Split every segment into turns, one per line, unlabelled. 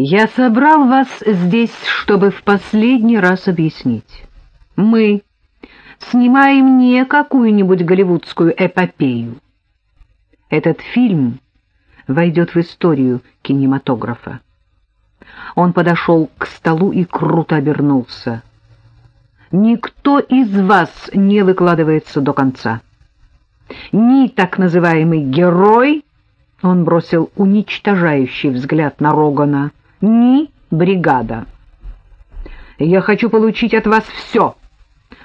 Я собрал вас здесь, чтобы в последний раз объяснить. Мы снимаем не какую-нибудь голливудскую эпопею. Этот фильм войдет в историю кинематографа. Он подошел к столу и круто обернулся. Никто из вас не выкладывается до конца. Ни так называемый герой, он бросил уничтожающий взгляд на Рогана, ни бригада. Я хочу получить от вас все.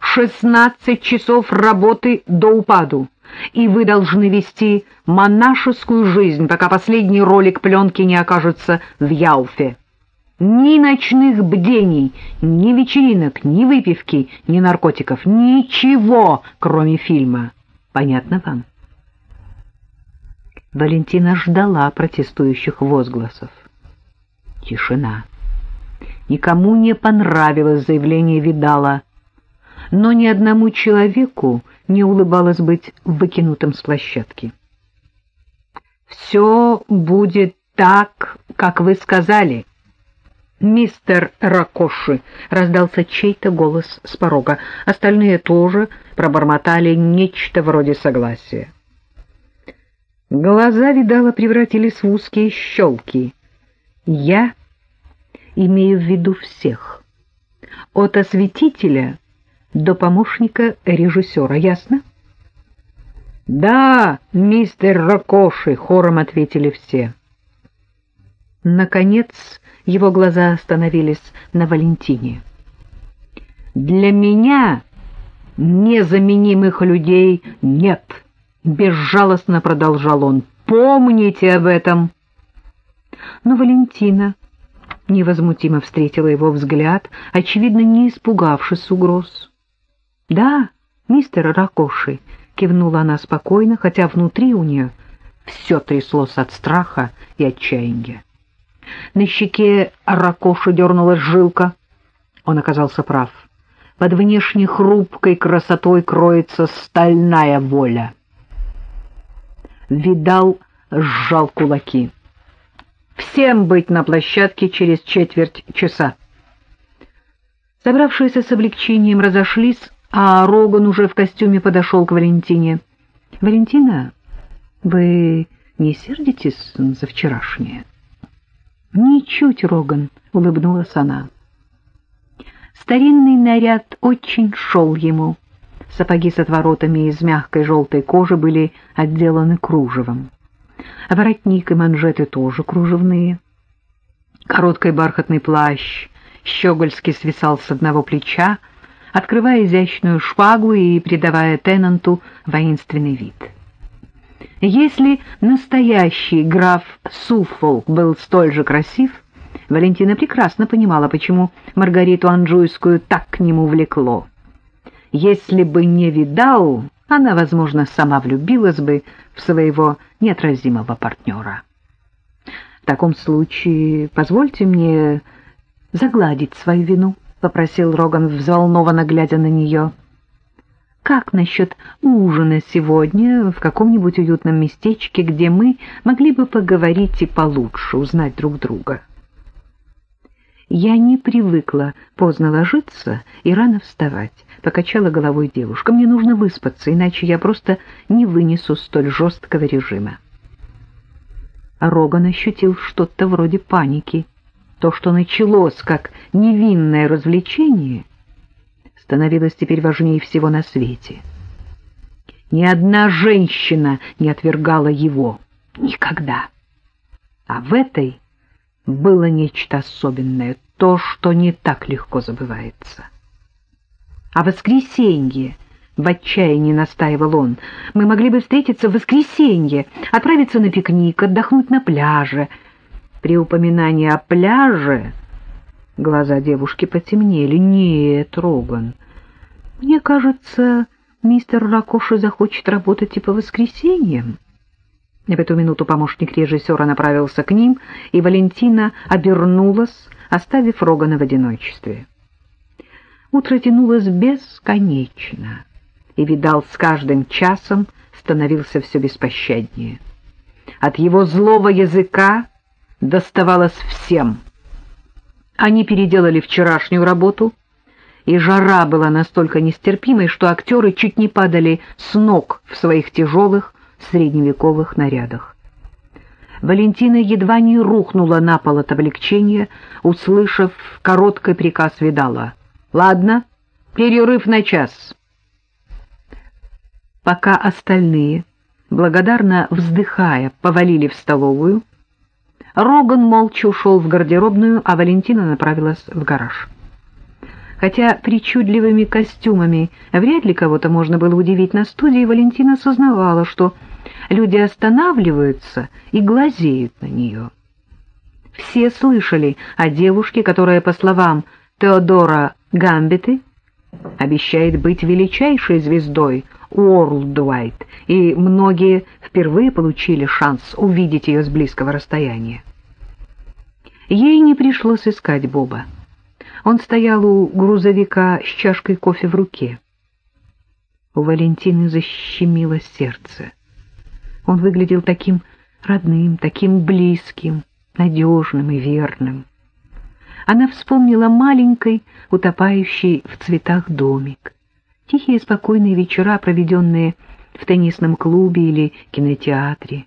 Шестнадцать часов работы до упаду, и вы должны вести монашескую жизнь, пока последний ролик пленки не окажется в Яуфе. Ни ночных бдений, ни вечеринок, ни выпивки, ни наркотиков, ничего, кроме фильма. Понятно вам? Валентина ждала протестующих возгласов. Тишина. Никому не понравилось заявление Видала, но ни одному человеку не улыбалось быть выкинутым с площадки. «Все будет так, как вы сказали», «Мистер Ракоши!» — раздался чей-то голос с порога. Остальные тоже пробормотали нечто вроде согласия. Глаза, видала, превратились в узкие щелки. «Я имею в виду всех. От осветителя до помощника режиссера, ясно?» «Да, мистер Ракоши!» — хором ответили все. Наконец его глаза остановились на Валентине. «Для меня незаменимых людей нет», — безжалостно продолжал он. «Помните об этом». Но Валентина невозмутимо встретила его взгляд, очевидно, не испугавшись угроз. «Да, мистер Ракоши», — кивнула она спокойно, хотя внутри у нее все тряслось от страха и отчаяния. На щеке Ракоши дернулась жилка. Он оказался прав. Под внешне хрупкой красотой кроется стальная воля. Видал сжал кулаки. «Всем быть на площадке через четверть часа». Собравшиеся с облегчением разошлись, а Роган уже в костюме подошел к Валентине. «Валентина, вы не сердитесь за вчерашнее?» «Ничуть, Роган», — улыбнулась она. Старинный наряд очень шел ему. Сапоги с отворотами из мягкой желтой кожи были отделаны кружевом. Воротник и манжеты тоже кружевные. Короткий бархатный плащ щегольски свисал с одного плеча, открывая изящную шпагу и придавая Теннанту воинственный вид. Если настоящий граф Суффолк был столь же красив, Валентина прекрасно понимала, почему Маргариту Анжуйскую так к нему влекло. Если бы не видал, она, возможно, сама влюбилась бы в своего неотразимого партнера. «В таком случае позвольте мне загладить свою вину», — попросил Роган, взволнованно глядя на нее. Как насчет ужина сегодня в каком-нибудь уютном местечке, где мы могли бы поговорить и получше узнать друг друга? Я не привыкла поздно ложиться и рано вставать, покачала головой девушка. Мне нужно выспаться, иначе я просто не вынесу столь жесткого режима. Роган ощутил что-то вроде паники. То, что началось как невинное развлечение — становилось теперь важнее всего на свете. Ни одна женщина не отвергала его. Никогда. А в этой было нечто особенное, то, что не так легко забывается. А воскресенье, в отчаянии настаивал он, мы могли бы встретиться в воскресенье, отправиться на пикник, отдохнуть на пляже. При упоминании о пляже Глаза девушки потемнели. «Нет, Роган, мне кажется, мистер Ракоши захочет работать и по воскресеньям». В эту минуту помощник режиссера направился к ним, и Валентина обернулась, оставив Рогана в одиночестве. Утро тянулось бесконечно, и, видал, с каждым часом становился все беспощаднее. От его злого языка доставалось всем — Они переделали вчерашнюю работу, и жара была настолько нестерпимой, что актеры чуть не падали с ног в своих тяжелых средневековых нарядах. Валентина едва не рухнула на пол от облегчения, услышав короткий приказ видала. «Ладно, перерыв на час». Пока остальные, благодарно вздыхая, повалили в столовую, Роган молча ушел в гардеробную, а Валентина направилась в гараж. Хотя причудливыми костюмами вряд ли кого-то можно было удивить на студии, Валентина осознавала, что люди останавливаются и глазеют на нее. Все слышали о девушке, которая, по словам Теодора Гамбеты, обещает быть величайшей звездой Уорлдвайд, и многие впервые получили шанс увидеть ее с близкого расстояния. Ей не пришлось искать Боба. Он стоял у грузовика с чашкой кофе в руке. У Валентины защемило сердце. Он выглядел таким родным, таким близким, надежным и верным. Она вспомнила маленький, утопающий в цветах домик. Тихие спокойные вечера, проведенные в теннисном клубе или кинотеатре.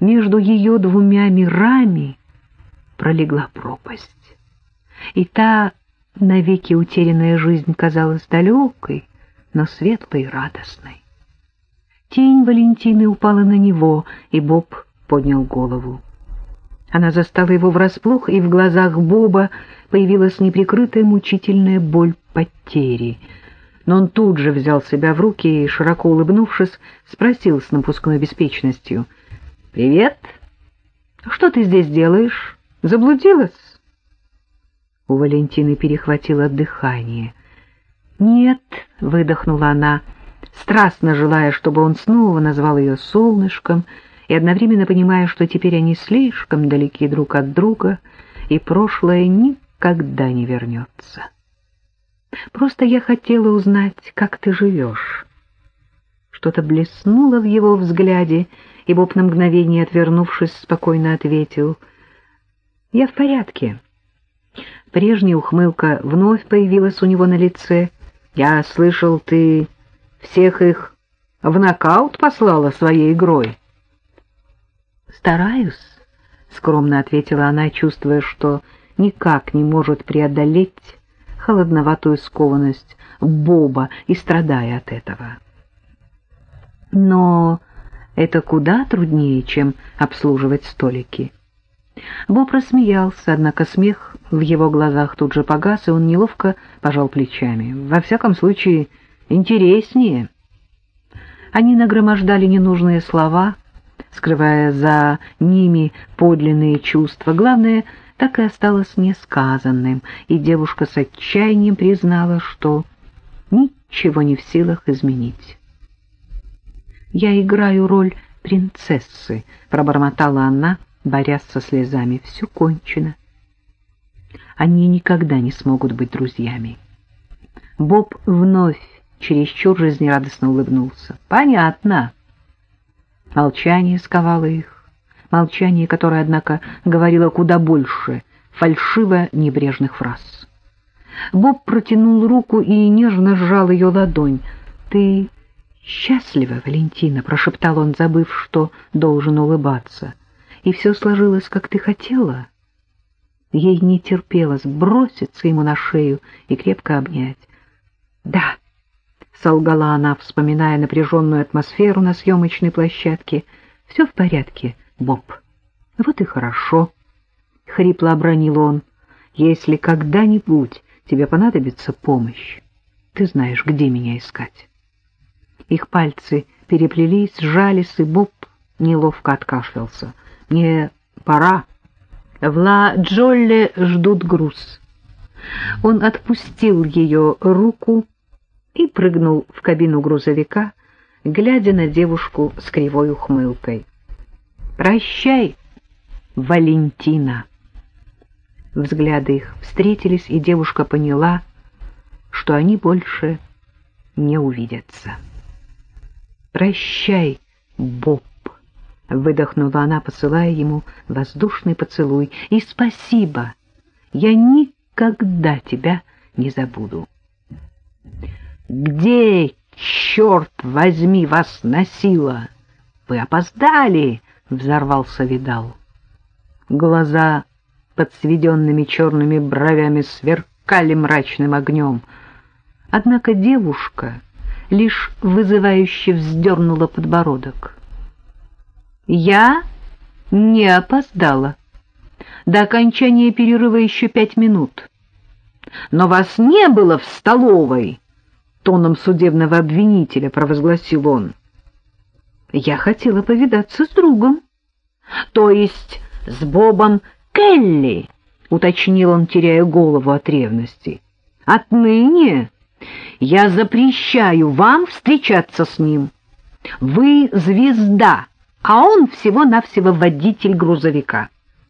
Между ее двумя мирами пролегла пропасть. И та навеки утерянная жизнь казалась далекой, но светлой и радостной. Тень Валентины упала на него, и Боб поднял голову. Она застала его врасплох, и в глазах Боба появилась неприкрытая мучительная боль потери. Но он тут же взял себя в руки и, широко улыбнувшись, спросил с напускной беспечностью. «Привет! Что ты здесь делаешь? Заблудилась?» У Валентины перехватило дыхание. «Нет», — выдохнула она, страстно желая, чтобы он снова назвал ее солнышком, — и одновременно понимая, что теперь они слишком далеки друг от друга, и прошлое никогда не вернется. Просто я хотела узнать, как ты живешь. Что-то блеснуло в его взгляде, и Боб на мгновение, отвернувшись, спокойно ответил. «Я в порядке». Прежняя ухмылка вновь появилась у него на лице. «Я слышал, ты всех их в нокаут послала своей игрой». «Стараюсь», — скромно ответила она, чувствуя, что никак не может преодолеть холодноватую скованность Боба и страдая от этого. Но это куда труднее, чем обслуживать столики. Боб рассмеялся, однако смех в его глазах тут же погас, и он неловко пожал плечами. Во всяком случае, интереснее. Они нагромождали ненужные слова — скрывая за ними подлинные чувства. Главное, так и осталось несказанным, и девушка с отчаянием признала, что ничего не в силах изменить. «Я играю роль принцессы», — пробормотала она, борясь со слезами. «Все кончено. Они никогда не смогут быть друзьями». Боб вновь чересчур жизнерадостно улыбнулся. «Понятно». Молчание сковало их, молчание, которое, однако, говорило куда больше фальшиво-небрежных фраз. Боб протянул руку и нежно сжал ее ладонь. «Ты счастлива, Валентина?» — прошептал он, забыв, что должен улыбаться. «И все сложилось, как ты хотела?» Ей не терпелось броситься ему на шею и крепко обнять. «Да!» — солгала она, вспоминая напряженную атмосферу на съемочной площадке. — Все в порядке, Боб. — Вот и хорошо. — хрипло обронил он. — Если когда-нибудь тебе понадобится помощь, ты знаешь, где меня искать. Их пальцы переплелись, сжались, и Боб неловко откашлялся. — Мне пора. В Ла Джолле ждут груз. Он отпустил ее руку, и прыгнул в кабину грузовика, глядя на девушку с кривой ухмылкой. «Прощай, Валентина!» Взгляды их встретились, и девушка поняла, что они больше не увидятся. «Прощай, Боб!» — выдохнула она, посылая ему воздушный поцелуй. «И спасибо!» Я никогда тебя не забуду. Где, черт возьми, вас носило? Вы опоздали, взорвался Видал. Глаза под сведенными черными бровями сверкали мрачным огнем. Однако девушка лишь вызывающе вздернула подбородок. «Я не опоздала. До окончания перерыва еще пять минут. Но вас не было в столовой!» Тоном судебного обвинителя провозгласил он. «Я хотела повидаться с другом, то есть с Бобом Келли», — уточнил он, теряя голову от ревности. «Отныне я запрещаю вам встречаться с ним. Вы звезда, а он всего-навсего водитель грузовика».